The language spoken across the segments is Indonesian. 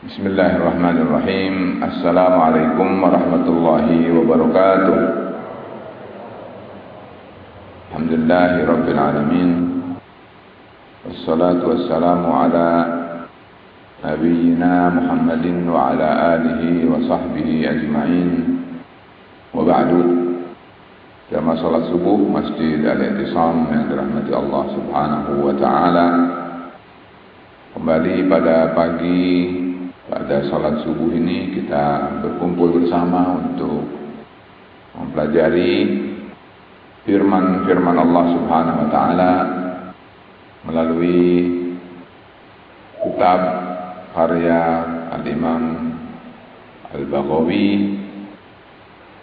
بسم الله الرحمن الرحيم السلام عليكم ورحمة الله وبركاته الحمد لله رب العالمين والصلاة والسلام على نبينا محمد وعلى آله وصحبه أجمعين وبعد كما صلاة subuh Al-I'tisam yang dirahmati Allah Subhanahu wa taala. Kembali pada pagi pada salat subuh ini kita berkumpul bersama untuk mempelajari firman-firman Allah Subhanahu wa taala melalui kitab karya Al-Imam Al-Baghawi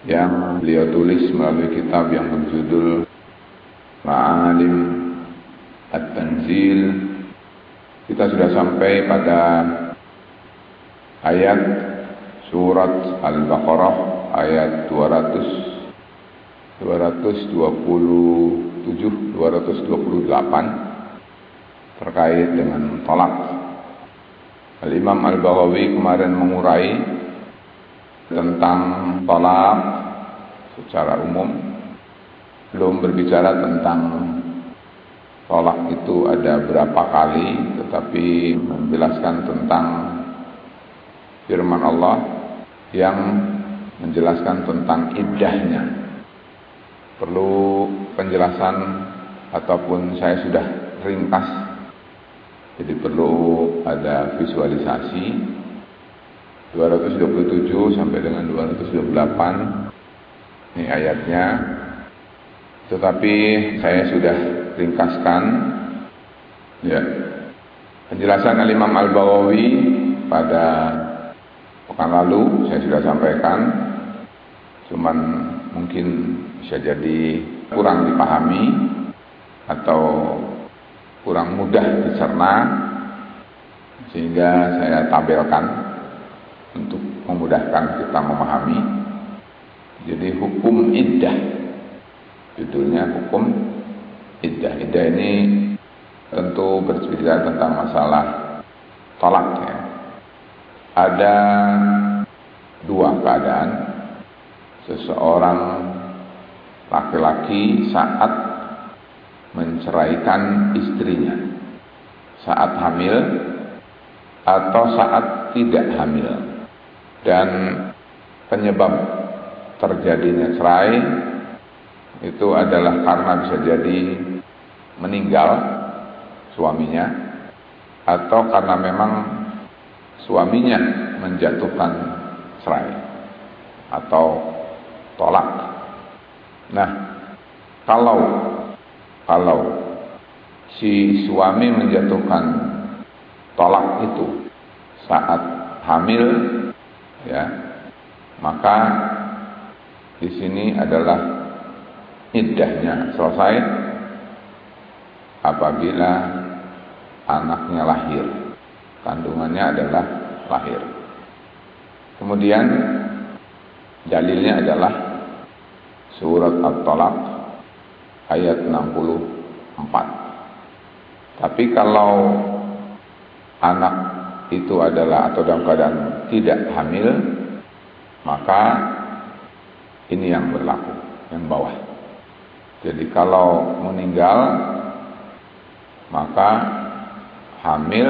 yang beliau tulis melalui kitab yang berjudul Ma'alim At-Tanzil. Kita sudah sampai pada ayat surat Al-Baqarah ayat 200 227 228 terkait dengan talak. Al-Imam Al-Baghawi kemarin mengurai tentang talak secara umum. Belum berbicara tentang tolak itu ada berapa kali tetapi menjelaskan tentang firman Allah yang menjelaskan tentang iddahnya perlu penjelasan ataupun saya sudah ringkas. Jadi perlu ada visualisasi. 227 sampai dengan 228 ini ayatnya. Tetapi saya sudah ringkaskan. Ya. Penjelasan Al-Imam Al-Bawawi pada pekan lalu saya sudah sampaikan. Cuman mungkin bisa jadi kurang dipahami atau kurang mudah dicerna sehingga saya tampilkan untuk memudahkan kita memahami. Jadi hukum iddah judulnya hukum iddah. Iddah ini tentu berbicara tentang masalah tolak ya. Ada dua keadaan. Seseorang laki-laki saat menceraikan istrinya. Saat hamil atau saat tidak hamil. Dan penyebab terjadinya cerai itu adalah karena bisa jadi meninggal suaminya atau karena memang suaminya menjatuhkan cerai atau tolak. Nah, kalau kalau si suami menjatuhkan tolak itu saat hamil ya, maka di sini adalah iddahnya selesai apabila anaknya lahir. Kandungannya adalah lahir. Kemudian dalilnya adalah surat At-Talaq ayat 64. Tapi kalau anak itu adalah atau dalam keadaan tidak hamil, maka ini yang berlaku, yang bawah. Jadi kalau meninggal, maka hamil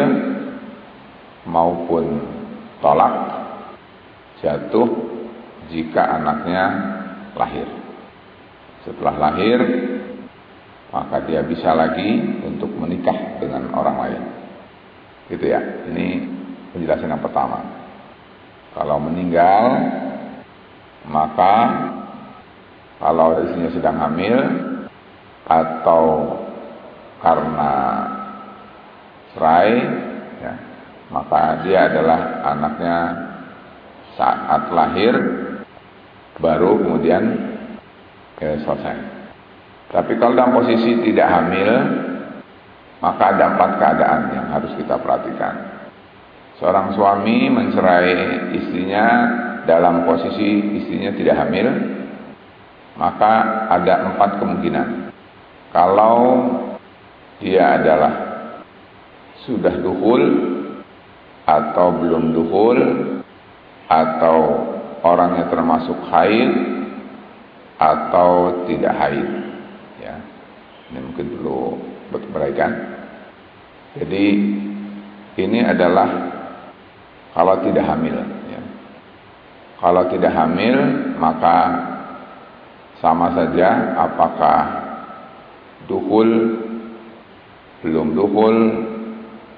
maupun tolak jatuh jika anaknya lahir. Setelah lahir, maka dia bisa lagi untuk menikah dengan orang lain. Gitu ya. Ini penjelasan yang pertama. Kalau meninggal, maka kalau istrinya sedang hamil atau karena cerai, ya, maka dia adalah anaknya saat lahir baru kemudian eh, selesai. Tapi kalau dalam posisi tidak hamil, maka ada empat keadaan yang harus kita perhatikan. Seorang suami mencerai istrinya dalam posisi istrinya tidak hamil, maka ada empat kemungkinan. Kalau dia adalah sudah duhul atau belum duhul atau orangnya termasuk haid atau tidak haid ya ini mungkin perlu berkebaikan jadi ini adalah kalau tidak hamil ya. kalau tidak hamil maka sama saja apakah duhul belum duhul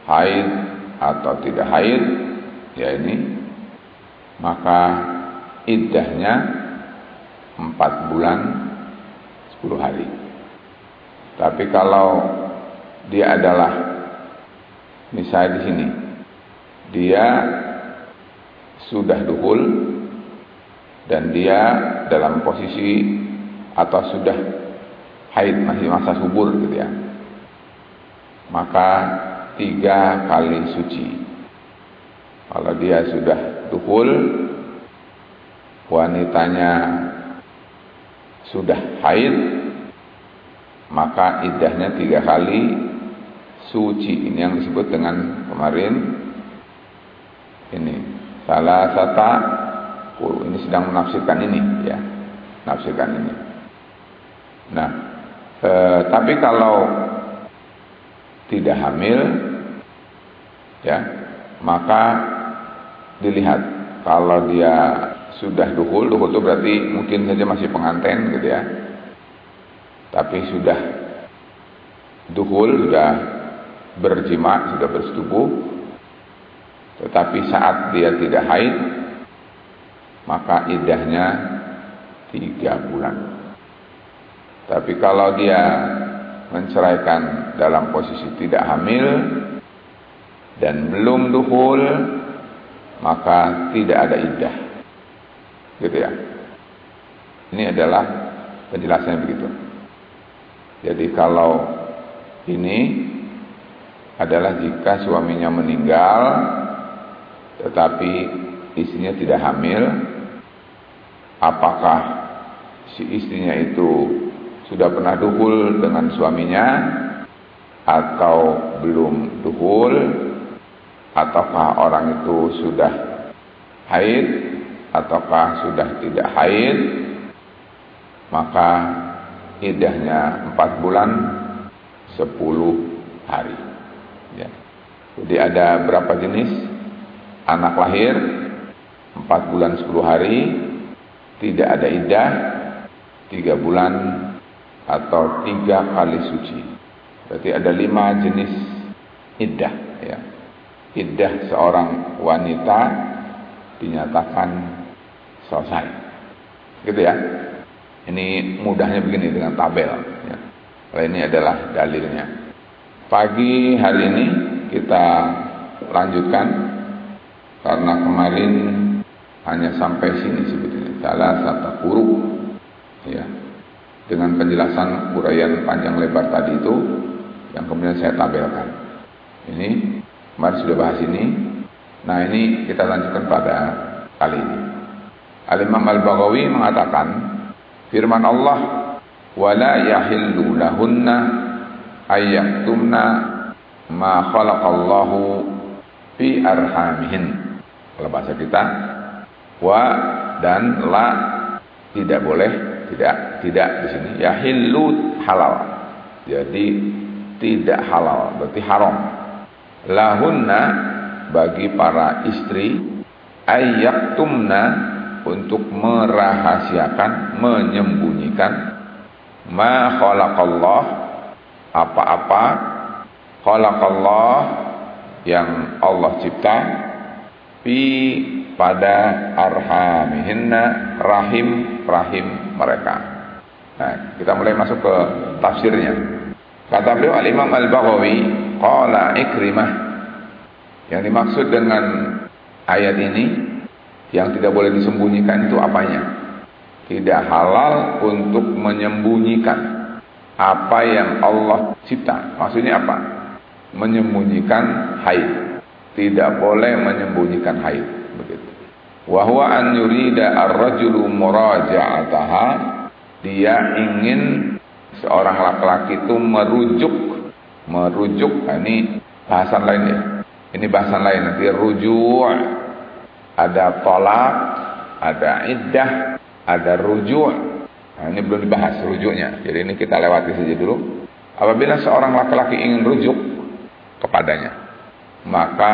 haid atau tidak haid ya ini maka iddahnya empat bulan sepuluh hari. Tapi kalau dia adalah misalnya di sini dia sudah duhul dan dia dalam posisi atau sudah haid masih masa subur gitu ya maka tiga kali suci. Kalau dia sudah duhul wanitanya sudah haid maka idahnya tiga kali. Suci ini yang disebut dengan kemarin. Ini salah sata ini sedang menafsirkan ini ya nafsirkan ini. Nah e, tapi kalau tidak hamil ya maka dilihat. Kalau dia sudah duhul duhul itu berarti mungkin saja masih pengantin gitu ya. Tapi sudah duhul sudah berjima sudah bersetubuh tetapi saat dia tidak haid maka idahnya tiga bulan. Tapi kalau dia menceraikan dalam posisi tidak hamil dan belum duhul maka tidak ada iddah. Gitu ya. Ini adalah penjelasannya begitu. Jadi kalau ini adalah jika suaminya meninggal tetapi istrinya tidak hamil apakah si istrinya itu sudah pernah duhul dengan suaminya atau belum duhul ataukah orang itu sudah haid ataukah sudah tidak haid maka idahnya empat bulan sepuluh hari ya. jadi ada berapa jenis anak lahir empat bulan sepuluh hari tidak ada idah tiga bulan atau tiga kali suci. Berarti ada lima jenis iddah. Ya. Iddah seorang wanita dinyatakan selesai. Gitu ya. Ini mudahnya begini dengan tabel. Ya. Kalau ini adalah dalilnya. Pagi hari ini kita lanjutkan karena kemarin hanya sampai sini sebetulnya. Salah satu huruf ya dengan penjelasan uraian panjang lebar tadi itu yang kemudian saya tabelkan. Ini kemarin sudah bahas ini. Nah ini kita lanjutkan pada kali ini. Al-Imam Al-Baghawi mengatakan firman Allah wala yahillu lahunna ayyaktumna ma khalaqallahu fi arhamihin. Kalau bahasa kita wa dan la tidak boleh tidak, tidak di sini. Ya hilut halal. Jadi tidak halal, berarti haram. Lahunna bagi para istri ayyaktumna untuk merahasiakan, menyembunyikan ma khalaqallah apa-apa khalaqallah yang Allah cipta fi pada arhamihinna rahim rahim mereka. Nah, kita mulai masuk ke tafsirnya. Kata beliau Al-Imam Al-Baghawi, qala Ikrimah yang dimaksud dengan ayat ini yang tidak boleh disembunyikan itu apanya? Tidak halal untuk menyembunyikan apa yang Allah cipta. Maksudnya apa? Menyembunyikan haid. Tidak boleh menyembunyikan haid. Begitu wa huwa an yurida ar-rajulu muraja'ataha dia ingin seorang laki-laki itu merujuk merujuk nah ini bahasan lain ya Ini bahasan lain nanti rujuk, ada tolak, ada iddah, ada rujuk. Nah, ini belum dibahas rujuknya. Jadi ini kita lewati saja dulu. Apabila seorang laki-laki ingin rujuk kepadanya, maka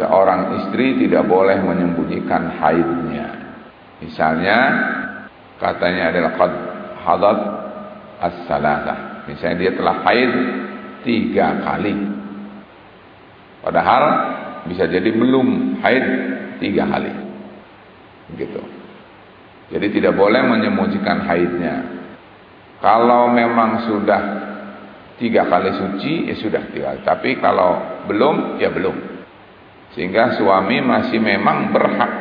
seorang istri tidak boleh menyembunyikan haidnya. Misalnya katanya adalah qad hadat as-salasah. Misalnya dia telah haid tiga kali. Padahal bisa jadi belum haid tiga kali. Gitu. Jadi tidak boleh menyembunyikan haidnya. Kalau memang sudah tiga kali suci, ya sudah tiga. Tapi kalau belum, ya belum. Sehingga suami masih memang berhak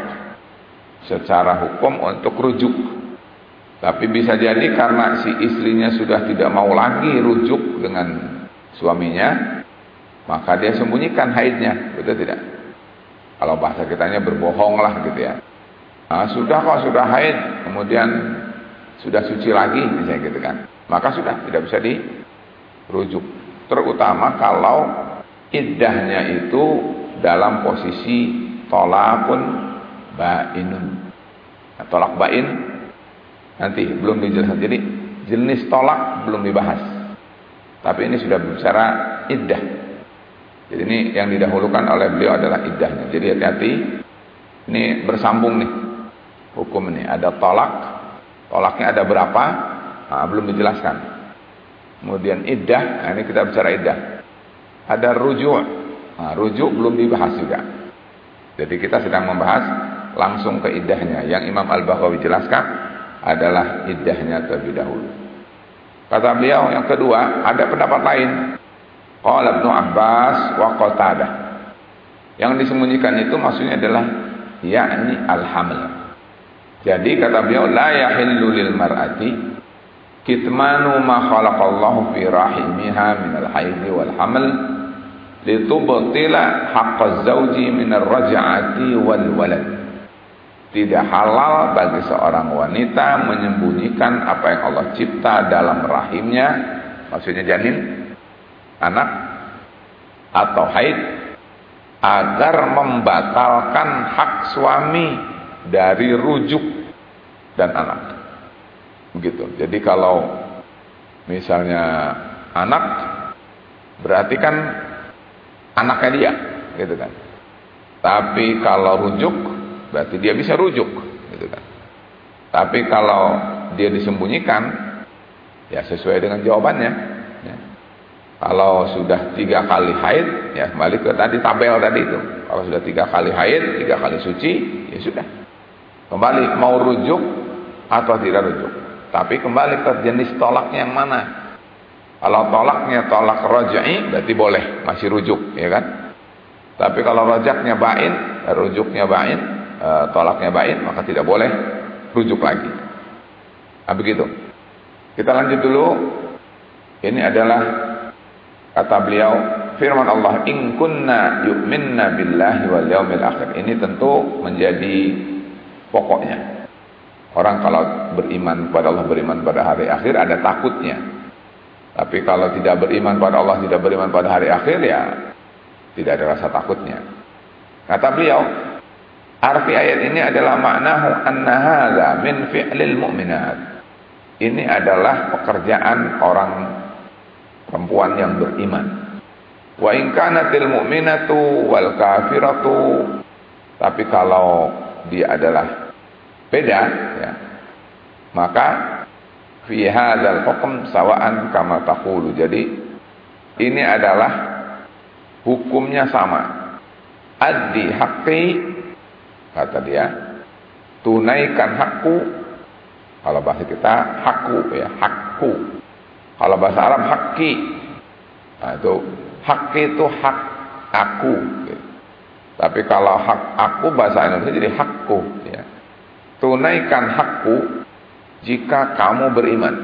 secara hukum untuk rujuk. Tapi bisa jadi karena si istrinya sudah tidak mau lagi rujuk dengan suaminya, maka dia sembunyikan haidnya, betul tidak? Kalau bahasa kitanya berbohong lah gitu ya. Nah, sudah kok sudah haid, kemudian sudah suci lagi misalnya gitu kan. Maka sudah tidak bisa dirujuk. Terutama kalau iddahnya itu dalam posisi tolakun bainun. Nah, tolak bain nanti belum dijelaskan. Jadi jenis tolak belum dibahas. Tapi ini sudah bicara iddah. Jadi ini yang didahulukan oleh beliau adalah iddahnya. Jadi hati-hati. Ini bersambung nih hukum ini. Ada tolak. Tolaknya ada berapa? Nah, belum dijelaskan. Kemudian iddah. Nah, ini kita bicara iddah. Ada rujuk Nah, rujuk belum dibahas juga. Jadi kita sedang membahas langsung ke iddahnya. Yang Imam Al-Bahwawi jelaskan adalah iddahnya terlebih dahulu. Kata beliau yang kedua, ada pendapat lain. Qala Ibnu Abbas wa Qatadah. Yang disembunyikan itu maksudnya adalah yakni al-haml. Jadi kata beliau la yahillu lil mar'ati kitmanu ma khalaqallahu fi rahimiha min al-haidhi wal haml litubtila haqqaz zauji min ar-raj'ati wal walad. Tidak halal bagi seorang wanita menyembunyikan apa yang Allah cipta dalam rahimnya, maksudnya janin, anak atau haid agar membatalkan hak suami dari rujuk dan anak. Begitu. Jadi kalau misalnya anak berarti kan anaknya dia gitu kan tapi kalau rujuk berarti dia bisa rujuk gitu kan. Tapi kalau dia disembunyikan ya sesuai dengan jawabannya ya. kalau sudah tiga kali haid ya kembali ke tadi tabel tadi itu. Kalau sudah tiga kali haid tiga kali suci ya sudah. Kembali mau rujuk atau tidak rujuk. Tapi kembali ke jenis tolaknya yang mana. Kalau tolaknya tolak rojai berarti boleh, masih rujuk, ya kan? Tapi kalau rojaknya bain, rujuknya bain, e, tolaknya bain, maka tidak boleh rujuk lagi. Nah, begitu. Kita lanjut dulu. Ini adalah kata beliau firman Allah in kunna yu'minna billahi wal yaumil akhir. Ini tentu menjadi pokoknya. Orang kalau beriman kepada Allah, beriman pada hari akhir ada takutnya. Tapi kalau tidak beriman pada Allah, tidak beriman pada hari akhir ya tidak ada rasa takutnya. Kata beliau, arti ayat ini adalah maknahu anna hadza min fi'lil mu'minat. Ini adalah pekerjaan orang perempuan yang beriman. Wa in kanatil mu'minatu wal kafiratu tapi kalau dia adalah beda ya maka fi hadzal hukm sawaan kama taqulu. Jadi ini adalah hukumnya sama. Addi haqqi kata dia tunaikan hakku. Kalau bahasa kita hakku ya hakku. Kalau bahasa Arab hakki nah, itu hakki itu hak aku. Gitu. tapi kalau hak aku bahasa Indonesia jadi hakku ya. Tunaikan hakku jika kamu beriman.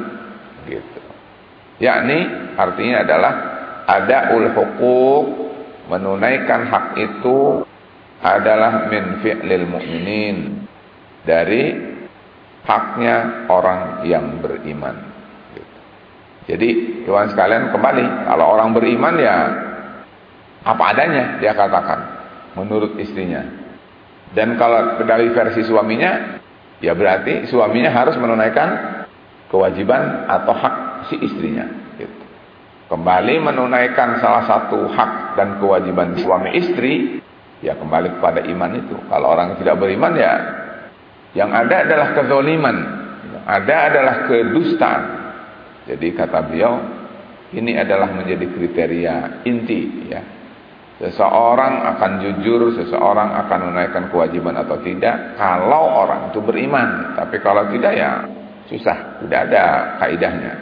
Gitu. Yakni artinya adalah ada ul hukuk menunaikan hak itu adalah min fi'lil mu'minin dari haknya orang yang beriman jadi Tuhan sekalian kembali kalau orang beriman ya apa adanya dia katakan menurut istrinya. Dan kalau dari versi suaminya, ya berarti suaminya harus menunaikan kewajiban atau hak si istrinya. Gitu. Kembali menunaikan salah satu hak dan kewajiban suami istri, ya kembali kepada iman itu. Kalau orang tidak beriman ya, yang ada adalah kezoliman, ada adalah kedustaan. Jadi kata beliau, ini adalah menjadi kriteria inti ya Seseorang akan jujur, seseorang akan menaikkan kewajiban atau tidak kalau orang itu beriman. Tapi kalau tidak ya susah, tidak ada kaidahnya.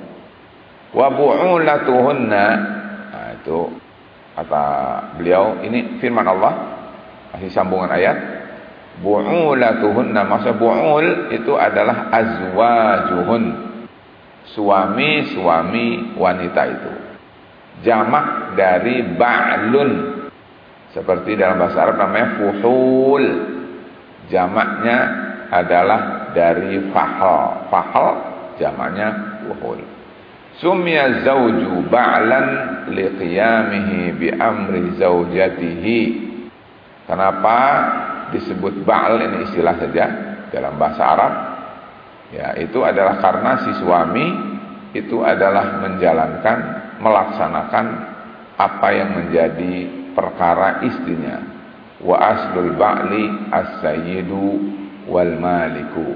Wa bu'ulatuhunna nah, itu kata beliau ini firman Allah masih sambungan ayat bu'ulatuhunna maksud bu'ul itu adalah azwajuhun suami-suami wanita itu jamak dari ba'lun seperti dalam bahasa Arab namanya fuhul. Jamaknya adalah dari fahal. Fahal jamaknya fuhul. Sumya zawju ba'lan liqiyamihi bi amri zawjatihi. Kenapa disebut ba'al ini istilah saja dalam bahasa Arab? Ya, itu adalah karena si suami itu adalah menjalankan, melaksanakan apa yang menjadi perkara istrinya. Wa aslul ba'li as-sayyidu wal maliku.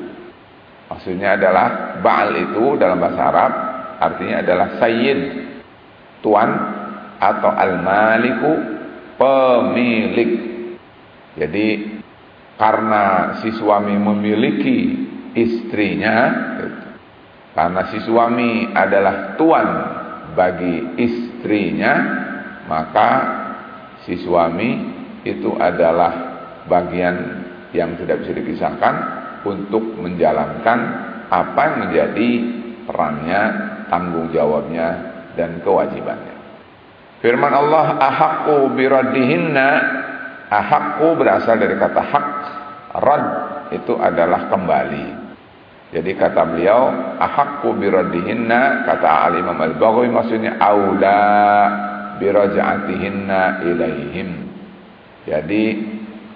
Maksudnya adalah ba'al itu dalam bahasa Arab artinya adalah sayyid tuan atau al-maliku pemilik jadi karena si suami memiliki istrinya karena si suami adalah tuan bagi istrinya maka si suami itu adalah bagian yang tidak bisa dipisahkan untuk menjalankan apa yang menjadi perannya, tanggung jawabnya dan kewajibannya. Firman Allah ahaqqu biraddihinna ahaqqu berasal dari kata hak rad itu adalah kembali. Jadi kata beliau ahaqqu biraddihinna kata Al Imam Al-Baghawi maksudnya aula biraja'atihinna ilaihim. Jadi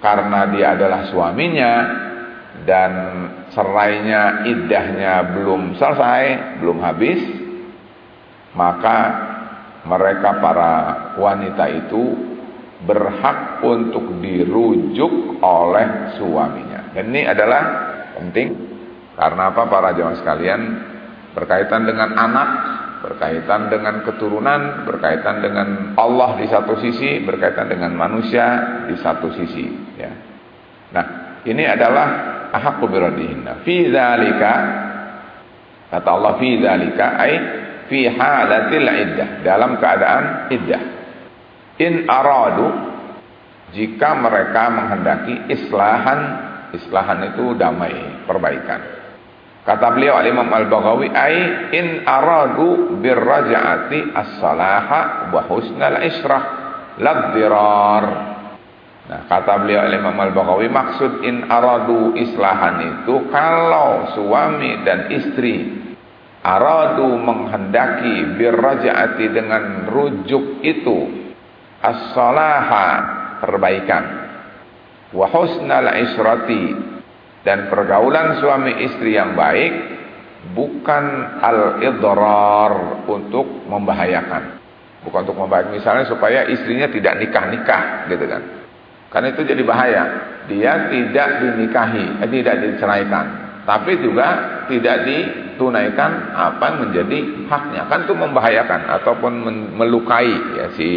karena dia adalah suaminya dan serainya iddahnya belum selesai, belum habis, maka mereka para wanita itu berhak untuk dirujuk oleh suaminya. Dan ini adalah penting karena apa para jemaah sekalian berkaitan dengan anak berkaitan dengan keturunan, berkaitan dengan Allah di satu sisi, berkaitan dengan manusia di satu sisi. Ya. Nah, ini adalah ahakku biradihinna. Fi dzalika kata Allah fi dzalika ai fi halatil iddah, dalam keadaan iddah. In aradu jika mereka menghendaki islahan, islahan itu damai, perbaikan Kata beliau Al-Imam Al-Baghawi ai in aradu birraja'ati as-salaha wa husnal ishrah ladirar. Nah, kata beliau Al-Imam Al-Baghawi maksud in aradu islahan itu kalau suami dan istri aradu menghendaki birraja'ati dengan rujuk itu as-salaha perbaikan wa husnal ishrati dan pergaulan suami istri yang baik bukan al-idrar untuk membahayakan. Bukan untuk membahayakan misalnya supaya istrinya tidak nikah-nikah gitu kan. Karena itu jadi bahaya. Dia tidak dinikahi, eh, tidak diceraikan. Tapi juga tidak ditunaikan apa yang menjadi haknya. Kan itu membahayakan ataupun melukai ya si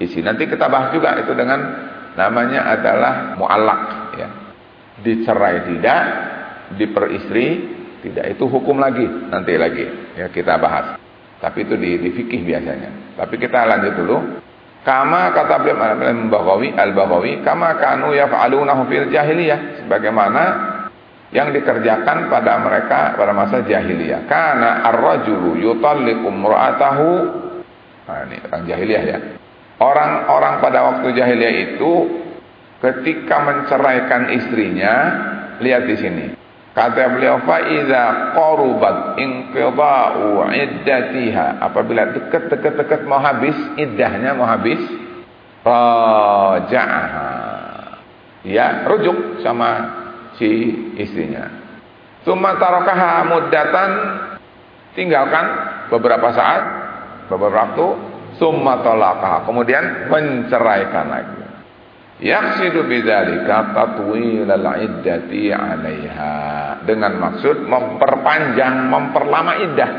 isi. Nanti kita bahas juga itu dengan namanya adalah mu'allak ya dicerai tidak, diperistri tidak. Itu hukum lagi nanti lagi ya kita bahas. Tapi itu di, di fikih biasanya. Tapi kita lanjut dulu. Kama kata beliau Al-Baghawi, Al-Baghawi, kama kanu yaf'alunahu fil jahiliyah sebagaimana yang dikerjakan pada mereka pada masa jahiliyah. Karena ar-rajulu yutalliqu imra'atahu Nah, ini orang jahiliyah ya. Orang-orang pada waktu jahiliyah itu ketika menceraikan istrinya, lihat di sini. Kata beliau fa iza qarubat inqida'u iddatiha apabila dekat-dekat-dekat mau habis iddahnya mau habis raja'aha. Ya, rujuk sama si istrinya. Tsumma tarakaha muddatan tinggalkan beberapa saat, beberapa waktu, summa talaqaha. Kemudian menceraikan lagi. Yaksidu bidzalika tatwil al-iddati 'alaiha. Dengan maksud memperpanjang, memperlama iddah.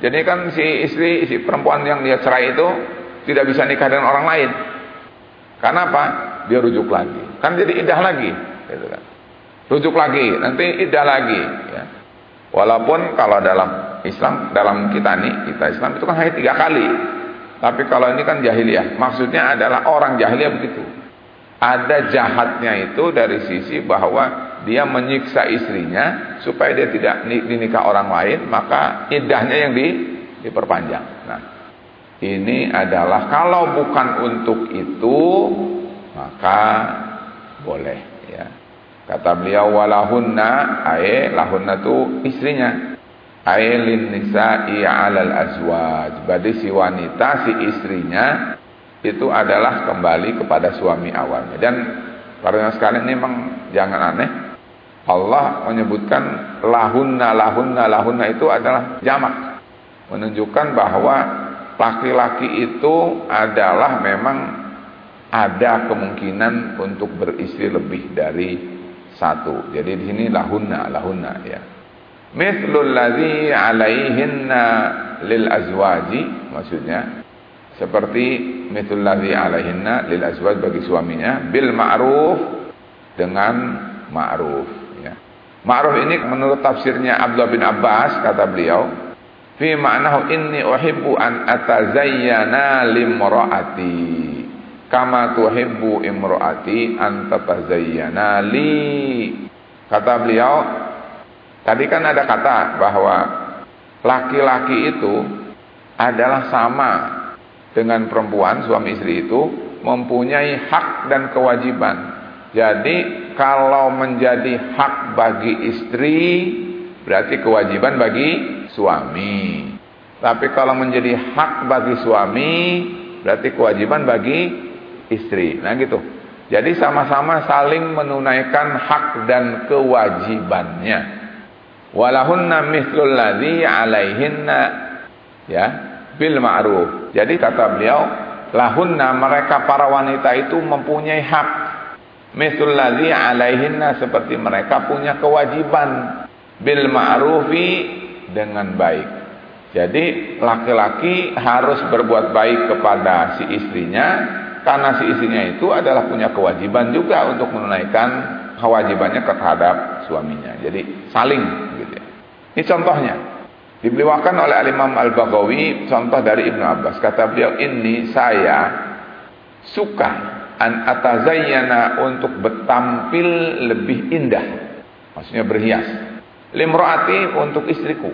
Jadi kan si istri, si perempuan yang dia cerai itu tidak bisa nikah dengan orang lain. Karena apa? Dia rujuk lagi. Kan jadi idah lagi, gitu kan. Rujuk lagi, nanti idah lagi, ya. Walaupun kalau dalam Islam, dalam kita nih, kita Islam itu kan hanya tiga kali. Tapi kalau ini kan jahiliyah, maksudnya adalah orang jahiliyah begitu. Ada jahatnya itu dari sisi bahwa dia menyiksa istrinya supaya dia tidak dinikah orang lain, maka idahnya yang di, diperpanjang. Nah, ini adalah kalau bukan untuk itu maka boleh ya. Kata beliau walahunna ay lahunna tu istrinya. Ay lin nisa'i 'alal azwaj. Berarti si wanita si istrinya itu adalah kembali kepada suami awalnya. Dan para sekalian ini memang jangan aneh. Allah menyebutkan lahunna lahunna lahunna itu adalah jamak. Menunjukkan bahwa laki-laki itu adalah memang ada kemungkinan untuk beristri lebih dari satu. Jadi di sini lahunna, lahunna ya. Mithlul ladzi alaihinna lil azwaji maksudnya. Seperti mithlul ladzi alaihinna lil azwaj bagi suaminya bil ma'ruf dengan ma'ruf ya. Ma'ruf ini menurut tafsirnya Abdullah bin Abbas kata beliau fi ma'nahu inni uhibbu an atazayyana limra'ati. Kama tuhibbu imra'ati an tatazayyana li. Kata beliau tadi kan ada kata bahwa laki-laki itu adalah sama dengan perempuan suami istri itu mempunyai hak dan kewajiban jadi kalau menjadi hak bagi istri berarti kewajiban bagi suami. Tapi kalau menjadi hak bagi suami, berarti kewajiban bagi istri. Nah gitu. Jadi sama-sama saling menunaikan hak dan kewajibannya. Walahunna mithlul ladzi 'alaihinna ya bil ma'ruf. Jadi kata beliau, lahunna mereka para wanita itu mempunyai hak mithlul ladzi 'alaihinna seperti mereka punya kewajiban bil ma'rufi dengan baik. Jadi laki-laki harus berbuat baik kepada si istrinya karena si istrinya itu adalah punya kewajiban juga untuk menunaikan kewajibannya terhadap suaminya. Jadi saling. Ini contohnya. Dibeliwakan oleh Al-Imam Al-Baghawi contoh dari Ibnu Abbas. Kata beliau, "Ini saya suka an atazayyana untuk bertampil lebih indah." Maksudnya berhias limroati untuk istriku.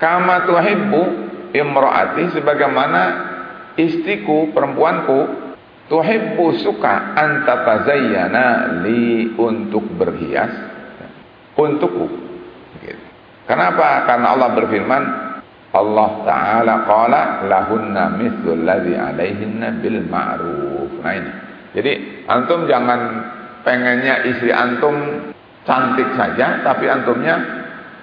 Kama tuhibbu imroati sebagaimana istriku perempuanku tuhibbu suka antatazayyana li untuk berhias untukku. Kenapa? Karena Allah berfirman Allah Ta'ala qala lahunna mithlul ladzi alaihinna bil ma'ruf. Nah ini. Jadi antum jangan pengennya istri antum cantik saja tapi antumnya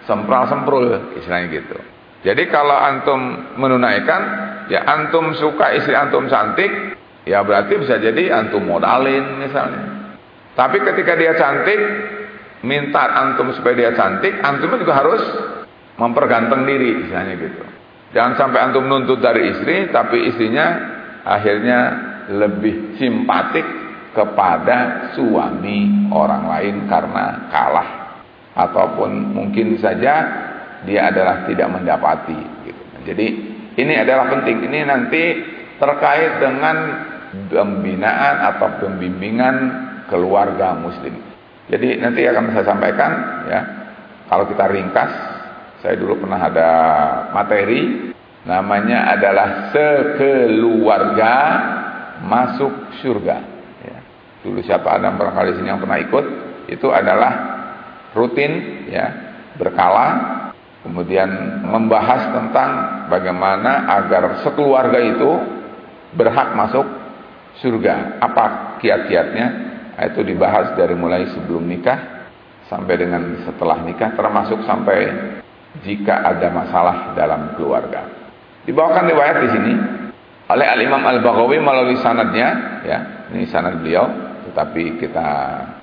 sempral semprul istilahnya gitu. Jadi kalau antum menunaikan, ya antum suka istri antum cantik, ya berarti bisa jadi antum modalin misalnya. Tapi ketika dia cantik, minta antum supaya dia cantik, antum juga harus memperganteng diri misalnya gitu. Jangan sampai antum nuntut dari istri, tapi istrinya akhirnya lebih simpatik kepada suami orang lain karena kalah ataupun mungkin saja dia adalah tidak mendapati gitu. Jadi ini adalah penting. Ini nanti terkait dengan pembinaan atau pembimbingan keluarga muslim. Jadi nanti akan saya sampaikan ya. Kalau kita ringkas, saya dulu pernah ada materi namanya adalah sekeluarga masuk surga. Ya. Dulu siapa ada barangkali sini yang pernah ikut, itu adalah rutin ya berkala kemudian membahas tentang bagaimana agar sekeluarga itu berhak masuk surga. Apa kiat-kiatnya? Itu dibahas dari mulai sebelum nikah sampai dengan setelah nikah termasuk sampai jika ada masalah dalam keluarga. Dibawakan riwayat di sini oleh Al Imam Al Baghawi melalui sanadnya, ya, ini sanad beliau, tetapi kita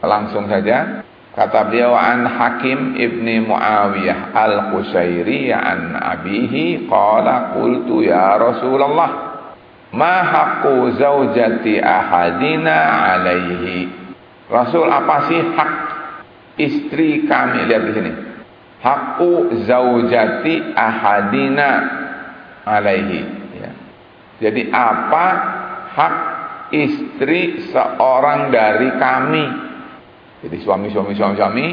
langsung saja. Kata beliau an Hakim ibni Muawiyah al-Qusairi an abihi qala qultu ya Rasulullah ma haqqu zaujati ahadina alaihi Rasul apa sih hak istri kami lihat di sini haqqu zaujati ahadina alaihi ya. jadi apa hak istri seorang dari kami jadi suami suami suami suami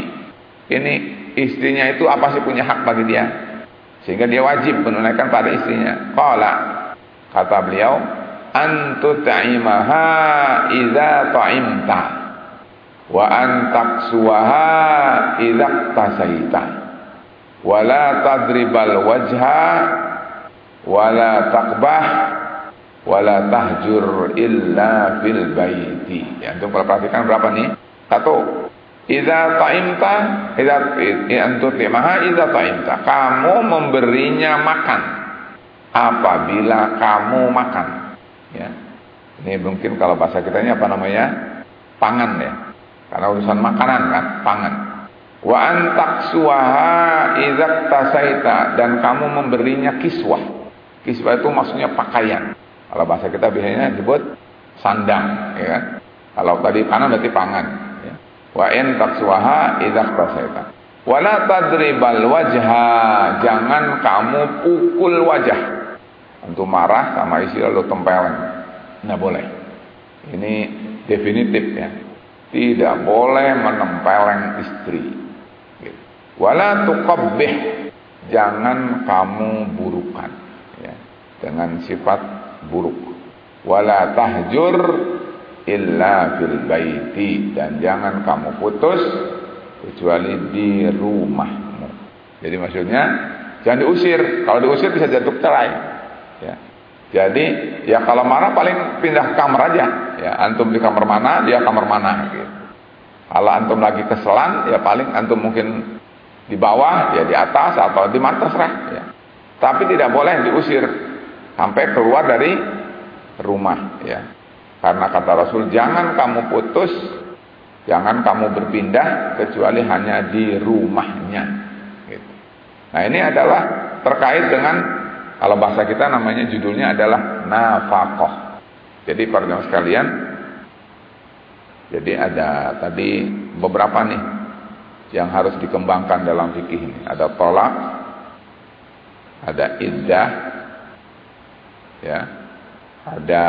ini istrinya itu apa sih punya hak bagi dia? Sehingga dia wajib menunaikan pada istrinya. Qala kata beliau antu ta'imaha idza ta'imta wa an taksuha idza tasaita wa la tadribal wajha wa la taqbah wa la tahjur illa fil baiti. Ya, antum perhatikan berapa nih? Satu, Iza ta'imta, iza antutimaha iza ta'imta. Kamu memberinya makan apabila kamu makan. Ya. Ini mungkin kalau bahasa kita ini apa namanya? Pangan ya. Karena urusan makanan kan, pangan. Wa antaksuaha iza tasaita dan kamu memberinya kiswah. Kiswah itu maksudnya pakaian. Kalau bahasa kita biasanya disebut sandang, ya kan? Kalau tadi pangan berarti pangan. Wa in taksuha idza qasaita. Wala tadribal wajha, jangan kamu pukul wajah. Untuk marah sama istri lalu tempeleng. Enggak boleh. Ini definitif ya. Tidak boleh menempeleng istri. Wala tuqabbih, jangan kamu burukan ya. Dengan sifat buruk. Wala tahjur illa fil baiti dan jangan kamu putus kecuali di rumahmu. Jadi maksudnya jangan diusir. Kalau diusir bisa jatuh cerai. Ya. Jadi ya kalau marah paling pindah kamar aja. Ya, antum di kamar mana, dia kamar mana gitu. Kalau antum lagi keselan, ya paling antum mungkin di bawah, ya di atas atau di mana terserah. Ya. Tapi tidak boleh diusir sampai keluar dari rumah. Ya. Karena kata Rasul, jangan kamu putus, jangan kamu berpindah kecuali hanya di rumahnya. Gitu. Nah ini adalah terkait dengan kalau bahasa kita namanya judulnya adalah nafkah. Jadi para sekalian, jadi ada tadi beberapa nih yang harus dikembangkan dalam fikih ini. Ada tolak, ada iddah, ya, ada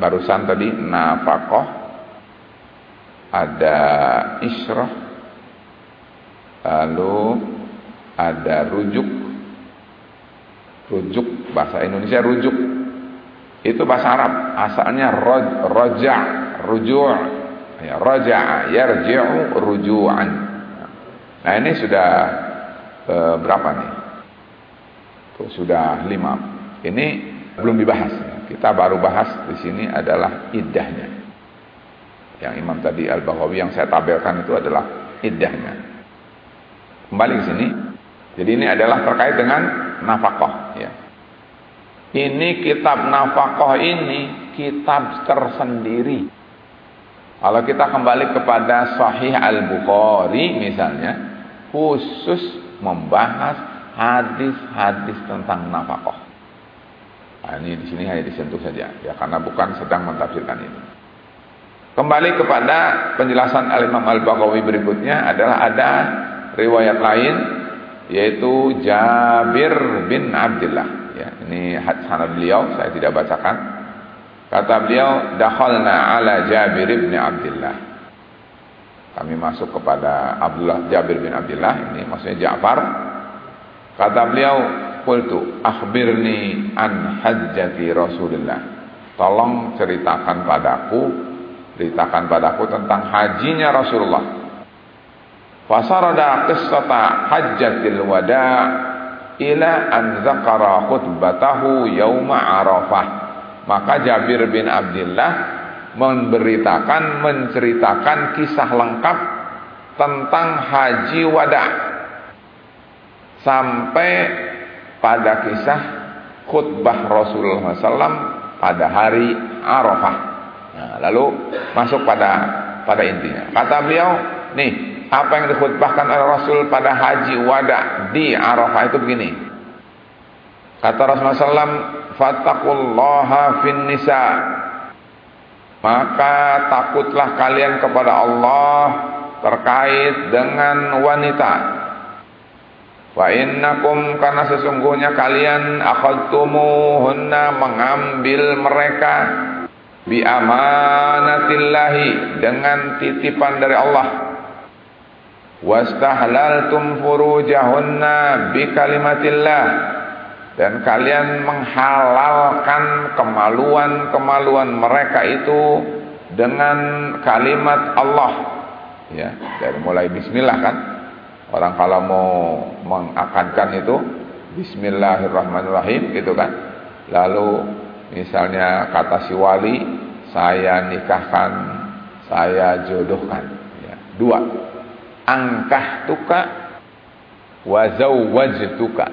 barusan tadi nafkah ada isyrah lalu ada rujuk rujuk bahasa Indonesia rujuk itu bahasa Arab asalnya roj, roja rujuk ya roja yarji'u rujuan nah ini sudah e, berapa nih tuh sudah lima ini belum dibahas ya. Kita baru bahas di sini adalah iddahnya. Yang Imam tadi Al-Baghawi yang saya tabelkan itu adalah iddahnya. Kembali ke sini. Jadi ini adalah terkait dengan nafkah ya. Ini kitab nafkah ini kitab tersendiri. Kalau kita kembali kepada Sahih Al-Bukhari misalnya, khusus membahas hadis-hadis tentang nafkah. Nah, ini di sini hanya disentuh saja ya karena bukan sedang mentafsirkan itu. Kembali kepada penjelasan Al-Imam Al-Baghawi berikutnya adalah ada riwayat lain yaitu Jabir bin Abdullah ya ini sanad beliau saya tidak bacakan kata beliau dakhalna ala Jabir bin Abdullah kami masuk kepada Abdullah Jabir bin Abdullah ini maksudnya Ja'far kata beliau Qultu akhbirni an hajjati Rasulullah. Tolong ceritakan padaku, ceritakan padaku tentang hajinya Rasulullah. Fasarada qissata hajjatil wada ila an zakara khutbatahu yauma Arafah. Maka Jabir bin Abdullah memberitakan, menceritakan kisah lengkap tentang haji wada sampai pada kisah khutbah Rasulullah SAW pada hari Arafah. Nah, lalu masuk pada pada intinya. Kata beliau, nih apa yang dikhutbahkan oleh Rasul pada haji wada di Arafah itu begini. Kata Rasulullah SAW, Fattakullaha fin nisa. Maka takutlah kalian kepada Allah terkait dengan wanita. Wa innakum karena sesungguhnya kalian akhadtumuhunna mengambil mereka bi amanatillahi dengan titipan dari Allah. Wastahlaltum furujahunna bi kalimatillah dan kalian menghalalkan kemaluan-kemaluan mereka itu dengan kalimat Allah. Ya dari mulai bismillah kan? Orang kalau mau mengakadkan itu bismillahirrahmanirrahim gitu kan? Lalu misalnya kata si wali saya nikahkan saya jodohkan. Ya. dua angkah tuka wazawwajtuka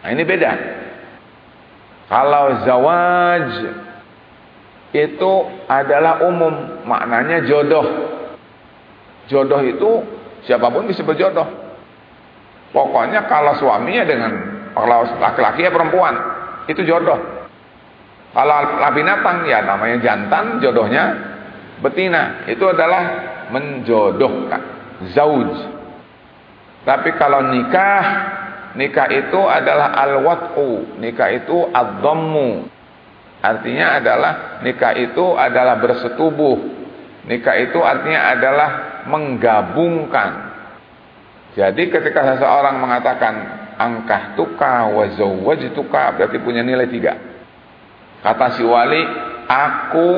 nah ini beda kalau zawaj itu adalah umum maknanya jodoh Jodoh itu siapa pun bisa berjodoh. Pokoknya kalau suaminya dengan kalau laki-laki ya perempuan, itu jodoh. Kalau binatang ya namanya jantan, jodohnya betina. Itu adalah menjodohkan, zauj. Tapi kalau nikah, nikah itu adalah al-wat'u, nikah itu ad-dhammu. Artinya adalah nikah itu adalah bersetubuh. Nikah itu artinya adalah menggabungkan. Jadi ketika seseorang mengatakan angkah tuka tuka berarti punya nilai tiga. Kata si wali, aku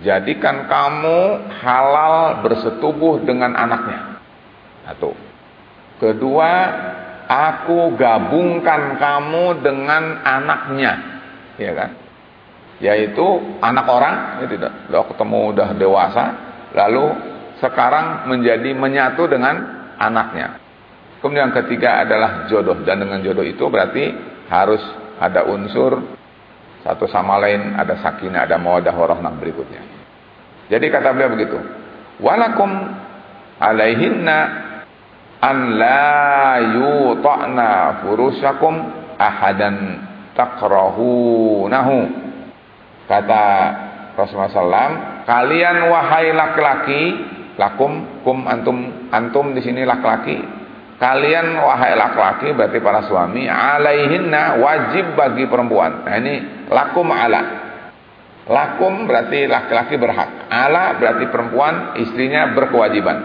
jadikan kamu halal bersetubuh dengan anaknya. Satu. Kedua, aku gabungkan kamu dengan anaknya. Ya kan? Yaitu anak orang, ya tidak, udah ketemu udah dewasa, lalu sekarang menjadi menyatu dengan anaknya. Kemudian yang ketiga adalah jodoh dan dengan jodoh itu berarti harus ada unsur satu sama lain, ada sakinah, ada mawadah warahmah berikutnya. Jadi kata beliau begitu. Walakum alaihinna an la yuta'na furusakum ahadan takrahunahu. Kata Rasulullah SAW, kalian wahai laki-laki lakum kum antum antum di sini laki-laki kalian wahai laki-laki berarti para suami alaihinna wajib bagi perempuan. Nah ini lakum ala. Lakum berarti laki-laki berhak. Ala berarti perempuan istrinya berkewajiban.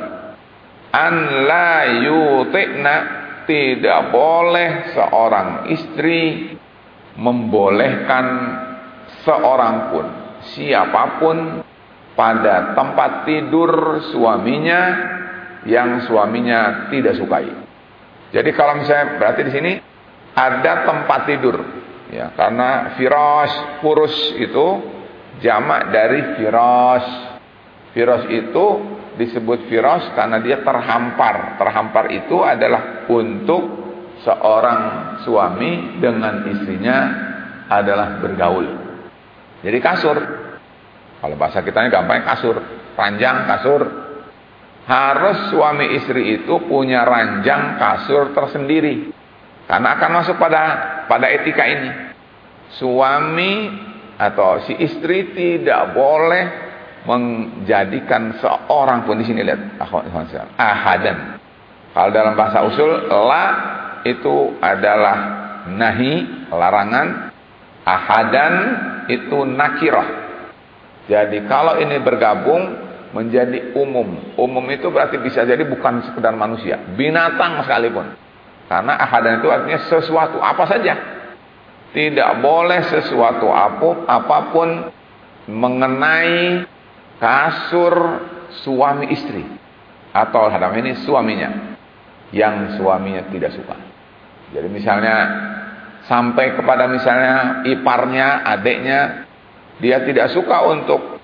An la yutikna tidak boleh seorang istri membolehkan seorang pun siapa pun pada tempat tidur suaminya yang suaminya tidak sukai. Jadi kalau misalnya berarti di sini ada tempat tidur ya karena firas furus itu jamak dari firas. Firas itu disebut firas karena dia terhampar. Terhampar itu adalah untuk seorang suami dengan istrinya adalah bergaul. Jadi kasur kalau bahasa kitanya gampang kasur, ranjang kasur. Harus suami istri itu punya ranjang kasur tersendiri. Karena akan masuk pada pada etika ini. Suami atau si istri tidak boleh menjadikan seorang pun di sini lihat ahadan. Kalau dalam bahasa usul la itu adalah nahi larangan, ahadan itu nakirah jadi kalau ini bergabung menjadi umum. Umum itu berarti bisa jadi bukan sekedar manusia, binatang sekalipun. Karena ahadan itu artinya sesuatu apa saja. Tidak boleh sesuatu apa pun mengenai kasur suami istri atau hadam ini suaminya yang suaminya tidak suka. Jadi misalnya sampai kepada misalnya iparnya, adiknya dia tidak suka untuk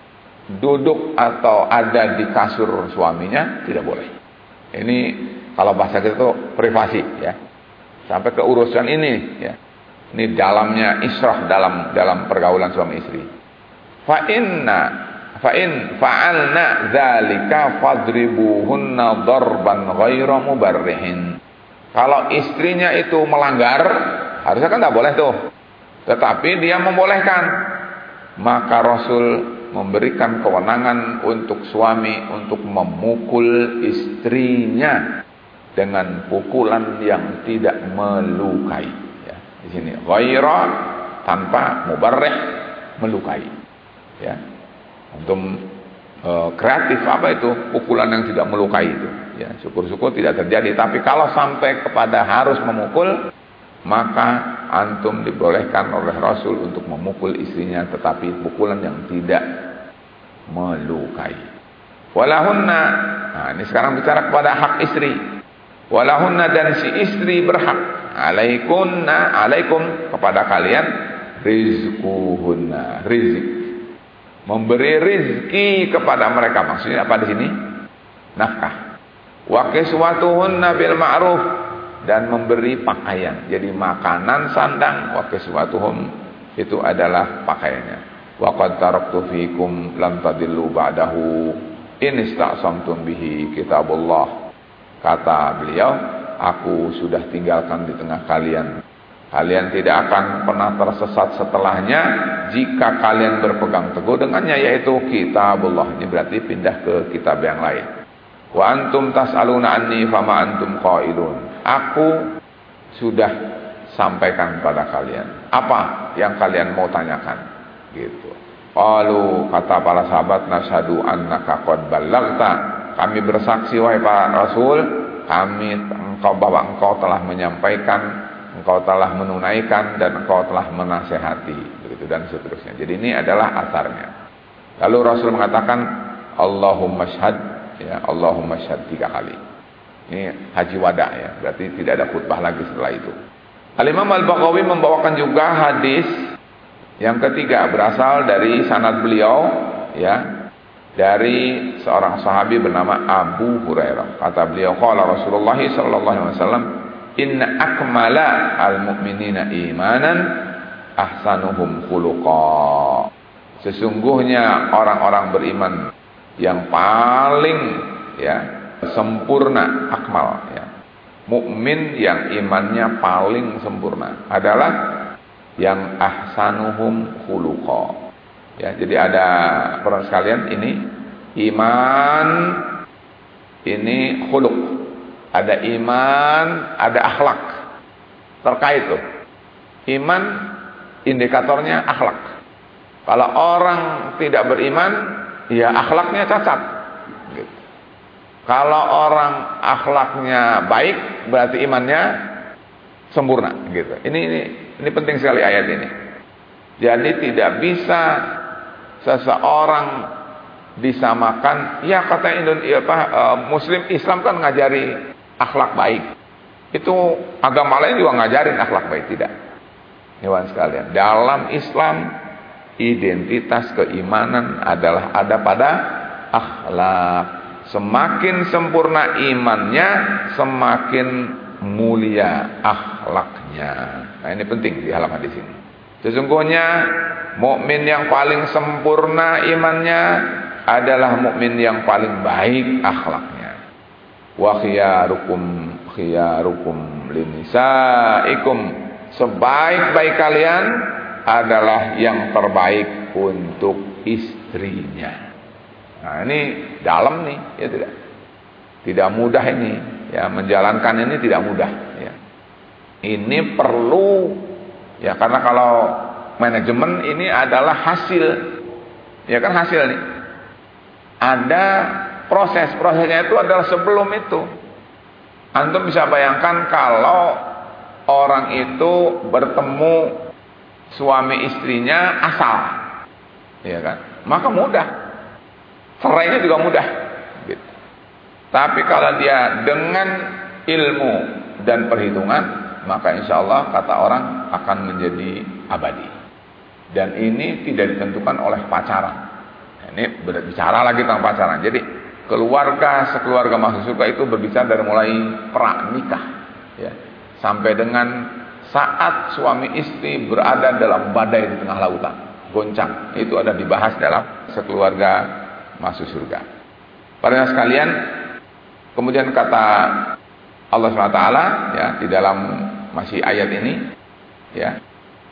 duduk atau ada di kasur suaminya tidak boleh. Ini kalau bahasa kita itu privasi ya. Sampai ke urusan ini ya. Ini dalamnya israh dalam dalam pergaulan suami istri. Fa inna fa in fa'alna dzalika fadribuhunna darban ghaira mubarrihin. Kalau istrinya itu melanggar, harusnya kan tidak boleh tuh. Tetapi dia membolehkan. Maka Rasul memberikan kewenangan untuk suami untuk memukul istrinya dengan pukulan yang tidak melukai. Ya, di sini ghaira tanpa mubarrih melukai. Ya. Untuk e, kreatif apa itu pukulan yang tidak melukai itu. Ya, syukur-syukur tidak terjadi. Tapi kalau sampai kepada harus memukul, maka antum dibolehkan oleh Rasul untuk memukul istrinya tetapi pukulan yang tidak melukai. Walahunna, nah ini sekarang bicara kepada hak istri. Walahunna dan si istri berhak. Alaikunna alaikum kepada kalian rizquhunna rizq memberi rizki kepada mereka. Maksudnya apa di sini? Nafkah. Wa kiswatuhunna bil ma'ruf. Dan memberi pakaian. Jadi makanan sandang. Wa kiswatuhum itu adalah pakaiannya wa qad taraktu fikum lam tadillu ba'dahu in ista'samtum bihi kitabullah Kata beliau, aku sudah tinggalkan di tengah kalian. Kalian tidak akan pernah tersesat setelahnya jika kalian berpegang teguh dengannya yaitu kitabullah. Ini berarti pindah ke kitab yang lain. Wa antum tas'aluna anni fama antum qailun. Aku sudah sampaikan pada kalian. Apa yang kalian mau tanyakan? Gitu. Lalu kata para sahabat nasyadu annaka qad ballagta kami bersaksi wahai Pak Rasul, kami engkau bahwa engkau telah menyampaikan, engkau telah menunaikan dan engkau telah menasehati begitu dan seterusnya. Jadi ini adalah asarnya. Lalu Rasul mengatakan Allahumma syhad ya Allahumma syhad tiga kali. Ini haji wada ya, berarti tidak ada khutbah lagi setelah itu. Al-Imam Al-Baqawi membawakan juga hadis yang ketiga berasal dari sanad beliau ya dari seorang sahabi bernama Abu Hurairah. Kata beliau, qala Rasulullah sallallahu alaihi wasallam, "Inna akmala al-mu'minina imanan ahsanuhum khuluqa." Sesungguhnya orang-orang beriman yang paling ya sempurna akmal ya. Mukmin yang imannya paling sempurna adalah yang ahsanuhum khuluqa Ya, jadi ada para sekalian ini iman ini khuluk. Ada iman, ada akhlak. Terkait tuh. Iman indikatornya akhlak. Kalau orang tidak beriman, ya akhlaknya cacat. Gitu. Kalau orang akhlaknya baik, berarti imannya sempurna. Gitu. Ini ini ini penting sekali ayat ini. Jadi tidak bisa seseorang disamakan ya kata Indonesia apa uh, Muslim Islam kan ngajari akhlak baik. Itu agama lain juga ngajarin akhlak baik tidak. Hewan sekalian dalam Islam identitas keimanan adalah ada pada akhlak. Semakin sempurna imannya semakin mulia akhlaknya nah ini penting di halaman di sini sesungguhnya mukmin yang paling sempurna imannya adalah mukmin yang paling baik akhlaknya. Wa khiyarukum khiyarukum linisaikum. Sebaik-baik kalian adalah yang terbaik untuk istrinya. Nah, ini dalam nih, ya tidak. Tidak mudah ini, ya menjalankan ini tidak mudah, ya. Ini perlu. Ya karena kalau manajemen ini adalah hasil. Ya kan hasil nih. Ada proses prosesnya itu adalah sebelum itu. Antum bisa bayangkan kalau orang itu bertemu suami istrinya asal. Ya kan? Maka mudah. Cerainya juga mudah. Tapi kalau dia dengan ilmu dan perhitungan maka insya Allah kata orang akan menjadi abadi dan ini tidak ditentukan oleh pacaran. Ini berbicara lagi tentang pacaran. Jadi keluarga sekeluarga masuk surga itu berbicara dari mulai pra nikah ya sampai dengan saat suami istri berada dalam badai di tengah lautan goncang itu ada dibahas dalam sekeluarga masuk surga para sekalian kemudian kata Allah SWT ya di dalam masih ayat ini ya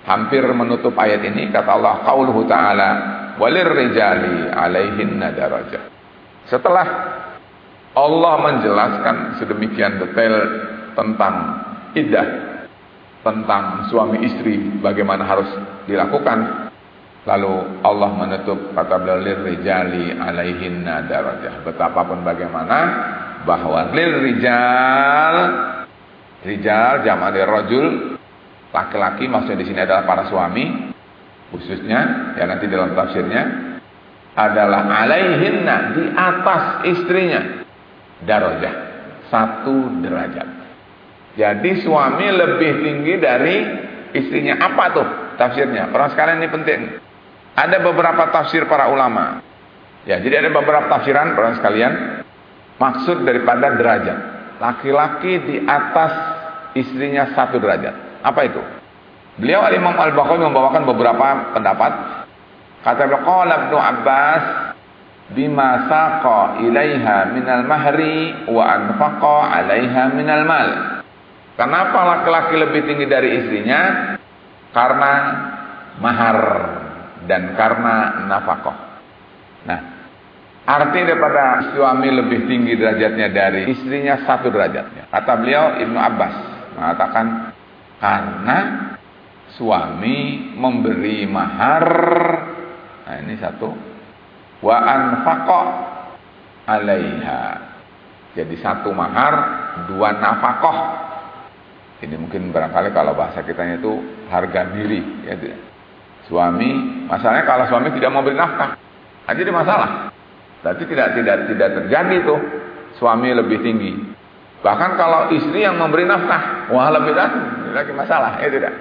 hampir menutup ayat ini kata Allah qauluhu ta'ala walir rijali alaihinna darajah setelah Allah menjelaskan sedemikian detail tentang iddah, tentang suami istri bagaimana harus dilakukan, lalu Allah menutup kata beliau rijali alaihinna darajah. Betapapun bagaimana bahwa lir rijal rijal jamaah dari rajul laki-laki maksudnya di sini adalah para suami khususnya ya nanti dalam tafsirnya adalah alaihinna di atas istrinya darajah satu derajat. Jadi suami lebih tinggi dari istrinya. Apa tuh tafsirnya? Orang sekalian ini penting. Ada beberapa tafsir para ulama. Ya, jadi ada beberapa tafsiran orang sekalian. Maksud daripada derajat. Laki-laki di atas istrinya satu derajat. Apa itu? Beliau Al-Imam Al-Bukhari membawakan beberapa pendapat Kata qala Ibnu Abbas bima saqa ilaiha minal mahri wa anfaqa 'alaiha minal mal. Kenapa laki-laki lebih tinggi dari istrinya? Karena mahar dan karena nafkah. Nah, arti daripada suami lebih tinggi derajatnya dari istrinya satu derajatnya. Kata beliau Ibnu Abbas mengatakan karena suami memberi mahar Nah, ini satu. Wa anfaqa alaiha. Jadi satu mahar, dua nafkah. Ini mungkin barangkali kalau bahasa kitanya itu harga diri, ya. Suami, masalahnya kalau suami tidak mau beri nafkah, nah, jadi masalah. Berarti tidak tidak tidak terjadi tuh suami lebih tinggi. Bahkan kalau istri yang memberi nafkah, wah lebih lagi masalah, ya tidak.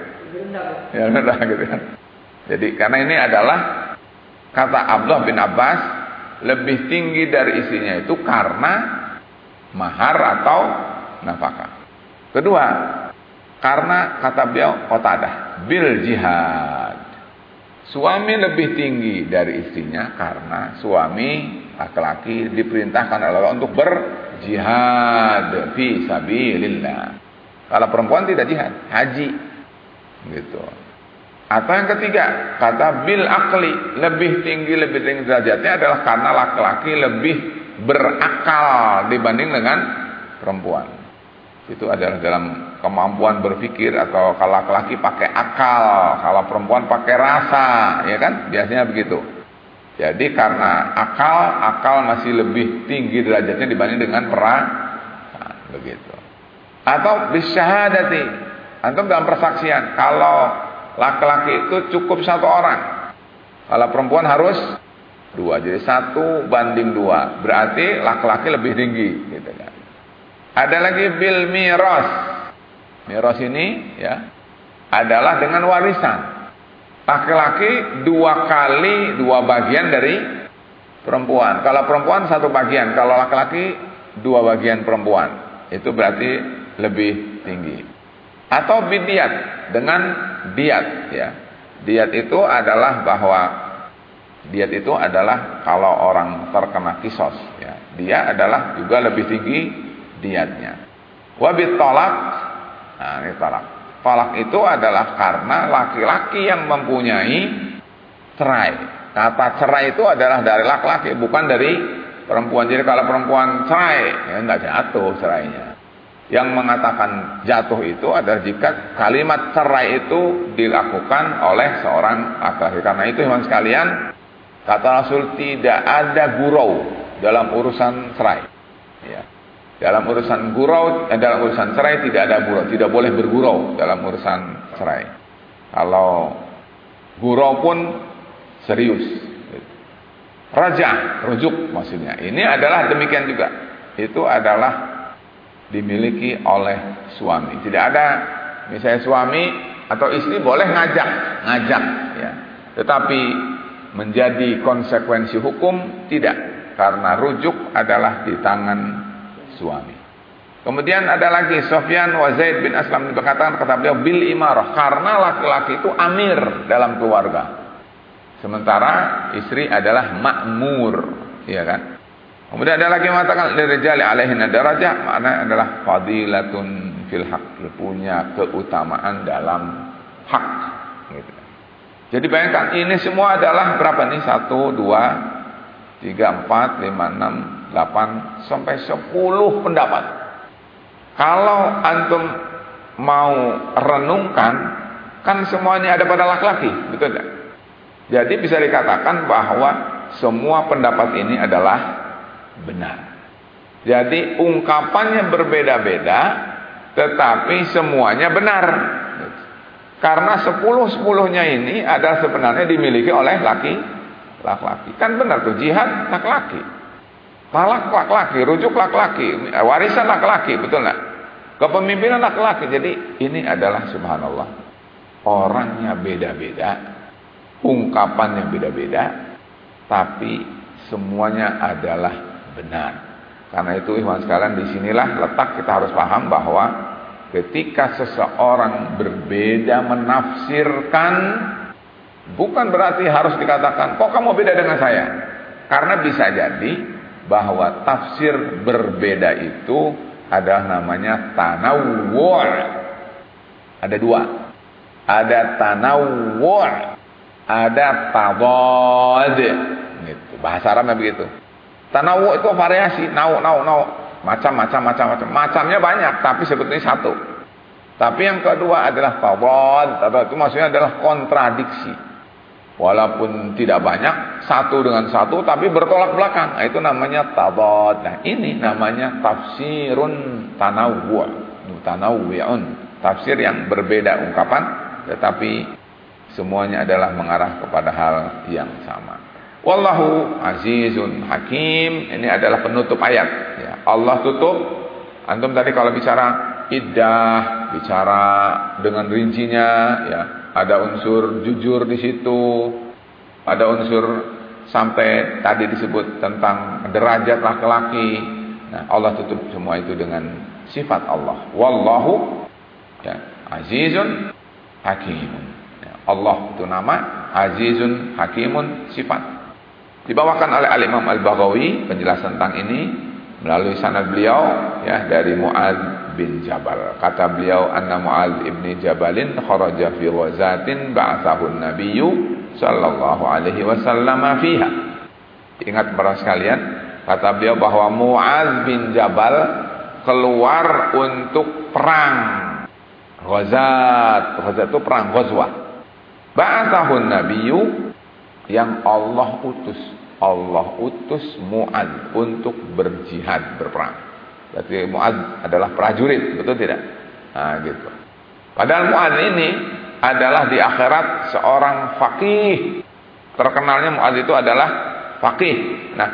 Ya rendah gitu kan. Jadi karena ini adalah Kata Abdullah bin Abbas, lebih tinggi dari istrinya itu karena mahar atau nafkah. Kedua, karena kata beliau Qatadah, bil jihad. Suami lebih tinggi dari istrinya karena suami laki-laki diperintahkan oleh Allah untuk berjihad fi sabilillah. Kalau perempuan tidak jihad, haji. Gitu. Atau yang ketiga, kata bil akli, lebih tinggi lebih tinggi derajatnya adalah karena laki-laki lebih berakal dibanding dengan perempuan. Itu adalah dalam kemampuan berpikir atau kalau laki-laki pakai akal, kalau perempuan pakai rasa, ya kan? Biasanya begitu. Jadi karena akal, akal masih lebih tinggi derajatnya dibanding dengan perang. Nah, begitu. Atau bisyahadati, atau dalam persaksian, kalau laki-laki itu cukup satu orang. Kalau perempuan harus dua. Jadi satu banding dua. Berarti laki-laki lebih tinggi. Gitu kan. Ada lagi bil miros. Miros ini ya adalah dengan warisan. Laki-laki dua kali dua bagian dari perempuan. Kalau perempuan satu bagian. Kalau laki-laki dua bagian perempuan. Itu berarti lebih tinggi. Atau bidiat dengan diat ya. Diat itu adalah bahwa diat itu adalah kalau orang terkena kisos ya. Dia adalah juga lebih tinggi diatnya. Wabit tolak, nah ini tolak. Tolak itu adalah karena laki-laki yang mempunyai cerai. Kata cerai itu adalah dari laki-laki, bukan dari perempuan. Jadi kalau perempuan cerai, ya enggak jatuh cerainya yang mengatakan jatuh itu adalah jika kalimat cerai itu dilakukan oleh seorang laki-laki. Karena itu teman sekalian, kata Rasul tidak ada gurau dalam urusan cerai. Ya. Dalam urusan gurau, eh, dalam urusan cerai tidak ada gurau, tidak boleh bergurau dalam urusan cerai. Kalau gurau pun serius. Raja, rujuk maksudnya. Ini adalah demikian juga. Itu adalah dimiliki oleh suami. Tidak ada misalnya suami atau istri boleh ngajak, ngajak ya. Tetapi menjadi konsekuensi hukum tidak karena rujuk adalah di tangan suami. Kemudian ada lagi Sofyan wa Zaid bin Aslam berkata kata beliau bil imarah karena laki-laki itu amir dalam keluarga. Sementara istri adalah makmur, ya kan? Kemudian ada lagi mengatakan lirijali alaihin darajah makna adalah fadilatun fil haq, punya keutamaan dalam hak gitu. Jadi bayangkan ini semua adalah berapa nih? 1 2 3 4 5 6 8 sampai 10 pendapat. Kalau antum mau renungkan kan semuanya ada pada laki-laki, betul tidak? Jadi bisa dikatakan bahwa semua pendapat ini adalah benar. Jadi ungkapannya berbeda-beda tetapi semuanya benar. Karena sepuluh-sepuluhnya ini adalah sebenarnya dimiliki oleh laki laki Kan benar tuh jihad laki-laki. Talak laki-laki, rujuk laki-laki, warisan laki-laki, betul nggak? Kepemimpinan laki-laki. Jadi ini adalah subhanallah. Orangnya beda-beda, ungkapan yang beda-beda, tapi semuanya adalah benar. Karena itu ikhwan sekalian di sinilah letak kita harus paham bahwa ketika seseorang berbeda menafsirkan bukan berarti harus dikatakan kok kamu beda dengan saya. Karena bisa jadi bahwa tafsir berbeda itu adalah namanya tanawwu'. Ada dua. Ada tanawwu' ada tabad gitu. Bahasa Arabnya begitu. Tanawu itu variasi, nau nau nau, macam-macam macam-macam. Macamnya banyak, tapi sebetulnya satu. Tapi yang kedua adalah. Tabad itu maksudnya adalah kontradiksi. Walaupun tidak banyak, satu dengan satu, tapi bertolak belakang. Nah, itu namanya tabad. Nah, ini namanya tafsirun tanawwu. Tanawwi'un. Tafsir yang berbeda ungkapan, tetapi semuanya adalah mengarah kepada hal yang sama. Wallahu azizun hakim. Ini adalah penutup ayat. Ya, Allah tutup. Antum tadi kalau bicara iddah, bicara dengan rincinya, ya ada unsur jujur di situ, ada unsur sampai tadi disebut tentang derajat laki-laki. Nah, Allah tutup semua itu dengan sifat Allah. Wallahu ya, azizun hakim. Allah itu nama Azizun Hakimun sifat dibawakan oleh Al Imam Al Baghawi penjelasan tentang ini melalui sanad beliau ya dari Muad bin Jabal kata beliau anna Muad ibni Jabalin kharaja fi ghazatin ba'athahu an-nabiyyu sallallahu alaihi wasallam fiha ingat para sekalian kata beliau bahwa Muad bin Jabal keluar untuk perang Ghazat Ghazat itu perang Ghazwah Ba'athahun nabiyyu yang Allah utus. Allah utus Mu'ad untuk berjihad, berperang. Berarti Mu'ad adalah prajurit, betul tidak? Nah, gitu. Padahal Mu'ad ini adalah di akhirat seorang fakih. Terkenalnya Mu'ad itu adalah fakih. Nah,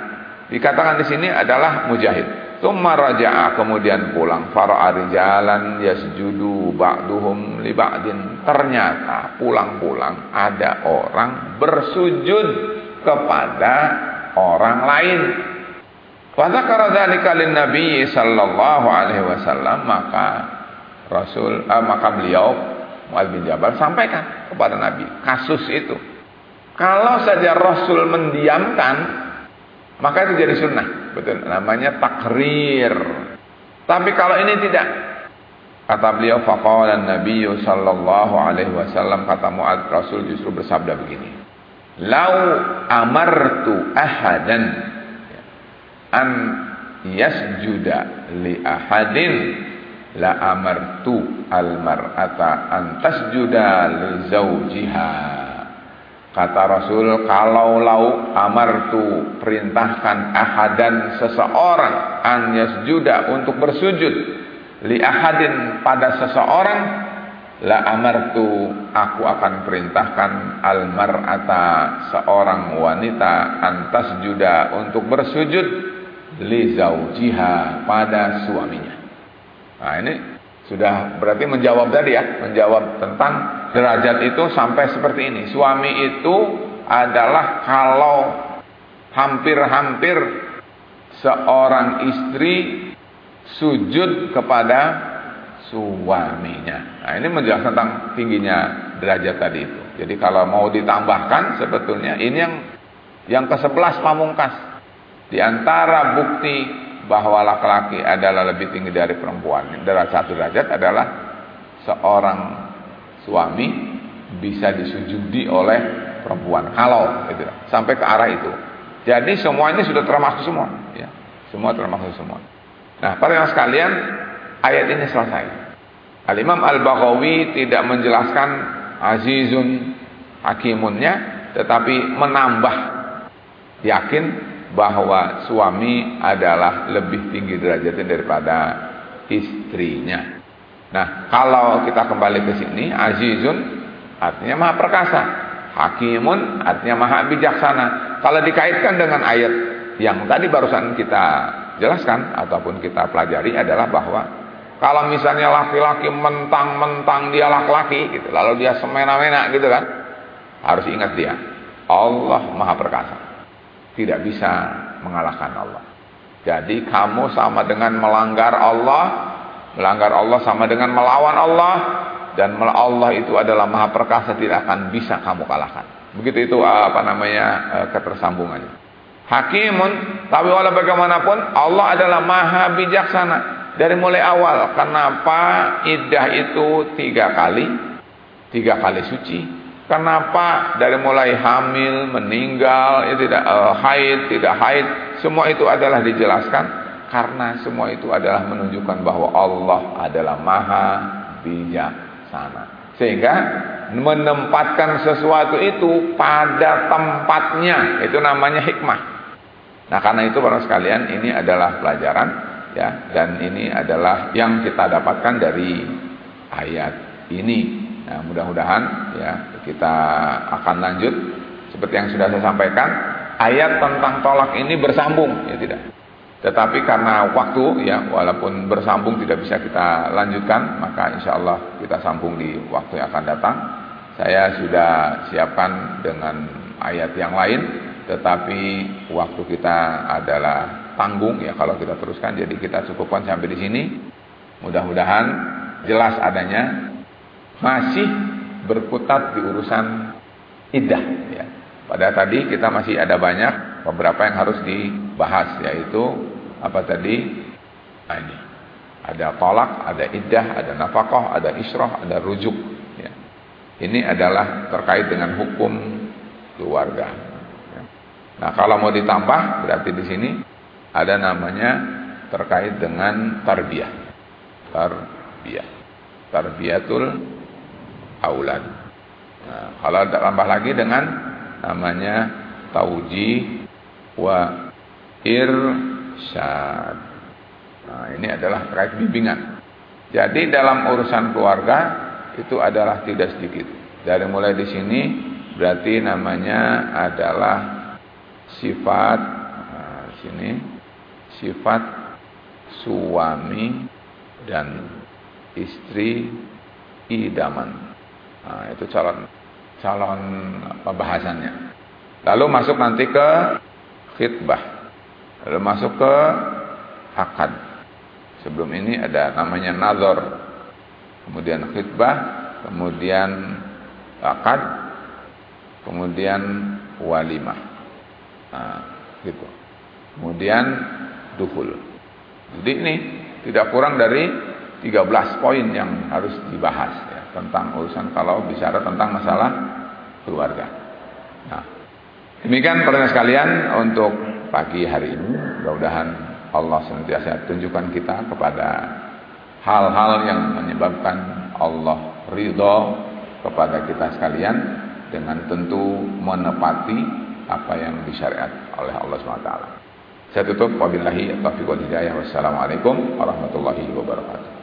dikatakan di sini adalah mujahid. Tumma raja'a kemudian pulang fara'a rijalan yasjudu ba'duhum li ba'din. Ternyata pulang-pulang ada orang bersujud kepada orang lain. Wa dzakara dzalika Nabi sallallahu alaihi wasallam maka Rasul eh, maka beliau Muaz bin Jabal sampaikan kepada Nabi kasus itu. Kalau saja Rasul mendiamkan maka itu jadi sunnah. Betul. Namanya takrir. Tapi kalau ini tidak. Kata beliau faqala Nabi sallallahu alaihi wasallam kata Muad Rasul justru bersabda begini. Lau amartu ahadan an yasjuda li ahadin la amartu al mar'ata an tasjuda li zawjiha. Kata Rasul, kalau lau amartu perintahkan ahadan seseorang an yasjuda untuk bersujud li ahadin pada seseorang la amartu aku akan perintahkan al mar'ata seorang wanita antas juda untuk bersujud li zaujiha pada suaminya. Nah ini sudah berarti menjawab tadi ya, menjawab tentang derajat itu sampai seperti ini. Suami itu adalah kalau hampir-hampir seorang istri sujud kepada suaminya. Nah, ini menjelaskan tentang tingginya derajat tadi itu. Jadi kalau mau ditambahkan sebetulnya ini yang yang ke-11 pamungkas. Di antara bukti bahwa laki-laki adalah lebih tinggi dari perempuan. Dari satu derajat adalah seorang suami bisa disujudi oleh perempuan. Kalau gitu. Sampai ke arah itu. Jadi semua ini sudah termasuk semua, ya. Semua termasuk semua. Nah, para sekalian, ayat ini selesai. Al-Imam Al-Baghawi tidak menjelaskan azizun hakimunnya, tetapi menambah yakin bahwa suami adalah lebih tinggi derajatnya daripada istrinya. Nah, kalau kita kembali ke sini, azizun artinya maha perkasa, hakimun artinya maha bijaksana. Kalau dikaitkan dengan ayat yang tadi barusan kita jelaskan ataupun kita pelajari adalah bahwa kalau misalnya laki-laki mentang-mentang dia laki-laki gitu, lalu dia semena-mena gitu kan, harus ingat dia, Allah Maha Perkasa. Tidak bisa mengalahkan Allah. Jadi kamu sama dengan melanggar Allah, melanggar Allah sama dengan melawan Allah dan Allah itu adalah Maha Perkasa tidak akan bisa kamu kalahkan. Begitu itu apa namanya eh, ketersambungannya. Hakimun, tapi walau bagaimanapun Allah adalah maha bijaksana dari mulai awal. Kenapa iddah itu tiga kali, tiga kali suci? Kenapa dari mulai hamil, meninggal, itu tidak uh, haid, tidak haid, semua itu adalah dijelaskan karena semua itu adalah menunjukkan bahwa Allah adalah maha bijaksana. Sehingga menempatkan sesuatu itu pada tempatnya, itu namanya hikmah. Nah, karena itu para sekalian ini adalah pelajaran ya dan ini adalah yang kita dapatkan dari ayat ini. Nah, mudah-mudahan ya kita akan lanjut. Seperti yang sudah saya sampaikan, ayat tentang tolak ini bersambung. Ya tidak. Tetapi karena waktu ya walaupun bersambung tidak bisa kita lanjutkan, maka insya Allah kita sambung di waktu yang akan datang. Saya sudah siapkan dengan ayat yang lain tetapi waktu kita adalah tanggung ya kalau kita teruskan. Jadi kita cukupkan sampai di sini. Mudah-mudahan jelas adanya. Masih berkutat di urusan iddah ya pada tadi kita masih ada banyak beberapa yang harus dibahas yaitu apa tadi nah ini ada tolak ada iddah ada nafkah ada isroh ada rujuk ya. ini adalah terkait dengan hukum keluarga Nah, kalau mau ditambah berarti di sini ada namanya terkait dengan tarbiyah. Tarbiyah. Tarbiyatul aulad. Nah, kalau tambah lagi dengan namanya tauji wa irsyad. Nah, ini adalah terkait bimbingan. Jadi dalam urusan keluarga itu adalah tidak sedikit. Dari mulai di sini berarti namanya adalah sifat nah, sini sifat suami dan istri idaman. Nah, itu calon calon pembahasannya. Lalu masuk nanti ke khitbah. Lalu masuk ke akad. Sebelum ini ada namanya nazar. Kemudian khitbah, kemudian akad, kemudian walimah. Nah, gitu. Kemudian duhul. Jadi ini tidak kurang dari 13 poin yang harus dibahas tentang urusan kalau bicara tentang masalah keluarga. Nah, demikian pertanyaan sekalian untuk pagi hari ini. Mudah-mudahan Allah senantiasa tunjukkan kita kepada hal-hal yang menyebabkan Allah ridho kepada kita sekalian dengan tentu menepati apa yang disyariat oleh Allah SWT. Saya tutup wabillahi taufiq wal hidayah. Wassalamualaikum warahmatullahi wabarakatuh.